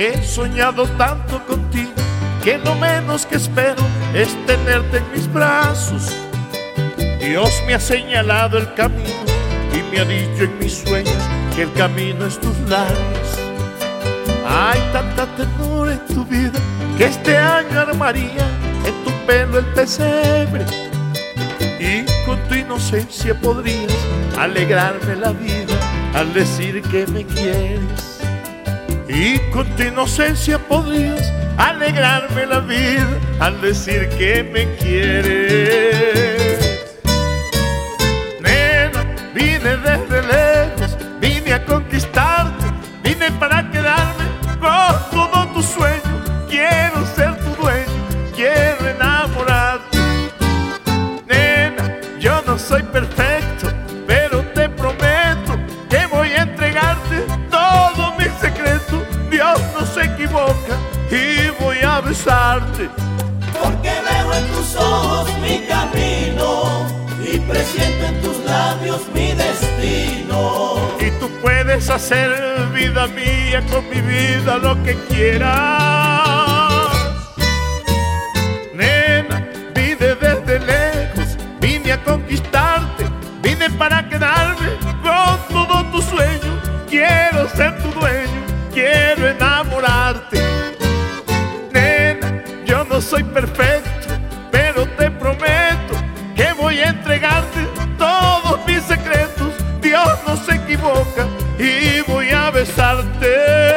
He soñado tanto contigo que lo menos que espero es tenerte en mis brazos. Dios me ha señalado el camino y me ha dicho en mis sueños que el camino es tus labios. Hay tanta ternura en tu vida que este año armaría en tu pelo el pesebre. Y con tu inocencia podrías alegrarme la vida al decir que me quieres. Y con tu inocencia podrías alegrarme la vida al decir que me quieres. Nena, vine desde lejos, vine a conquistarte, vine para quedarme con todo tu sueño. Quiero ser tu dueño, quiero enamorarte. Nena, yo no soy perfecto, y voy a besarte. Porque veo en tus ojos mi camino y presiento en tus labios mi destino. Y tú puedes hacer vida mía con mi vida lo que quieras. Nena, vine desde lejos, vine a conquistarte, vine para quedarme con todo tu sueño. Quiero ser tu dueño, quiero enamorarte. Soy perfecto, pero te prometo que voy a entregarte todos mis secretos. Dios no se equivoca y voy a besarte.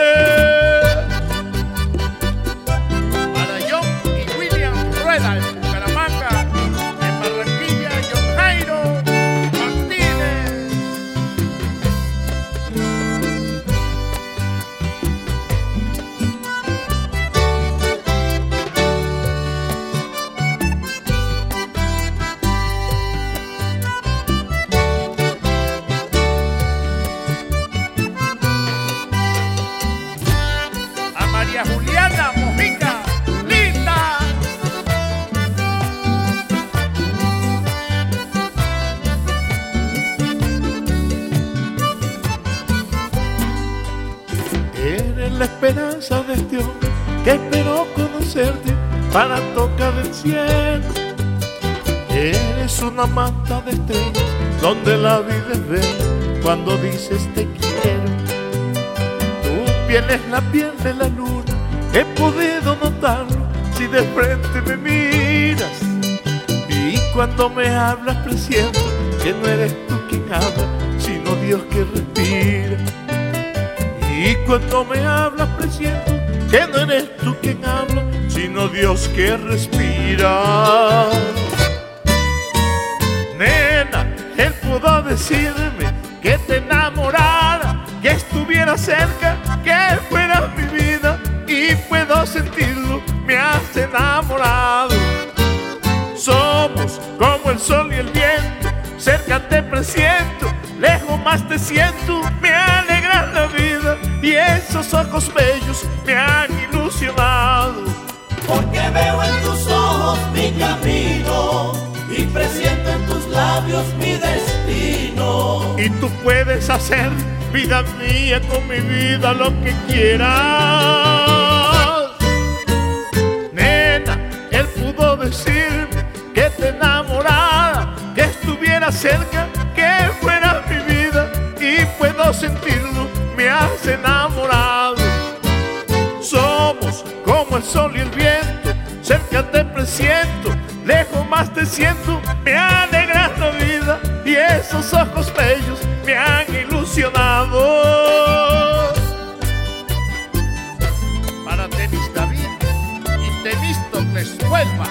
La esperanza de este hombre que esperó conocerte para tocar el cielo. Eres una manta de estrellas donde la vida es bella cuando dices te quiero. Tu piel es la piel de la luna, he podido notarlo si de frente me miras. Y cuando me hablas presiento que no eres tú quien habla, sino Dios que respira. Y cuando me hablas presiento que no eres tú quien habla, sino Dios que respira. Nena, él pudo decirme que te enamorara, que estuviera cerca, que fuera mi vida y puedo sentirlo, me has enamorado. Somos como el sol y el viento, cerca te presiento, lejos más te siento, me alegra la vida y esos ojos bellos me han ilusionado. Porque veo en tus ojos mi camino y presiento en tus labios mi destino. Y tú puedes hacer, vida mía, con mi vida lo que quieras. Nena, él pudo decirme que te enamorara, que estuviera cerca, sol y el viento, cerca te presiento, lejos más te siento, me alegra la vida y esos ojos bellos me han ilusionado. Para Temis David y Temístocles Huelva.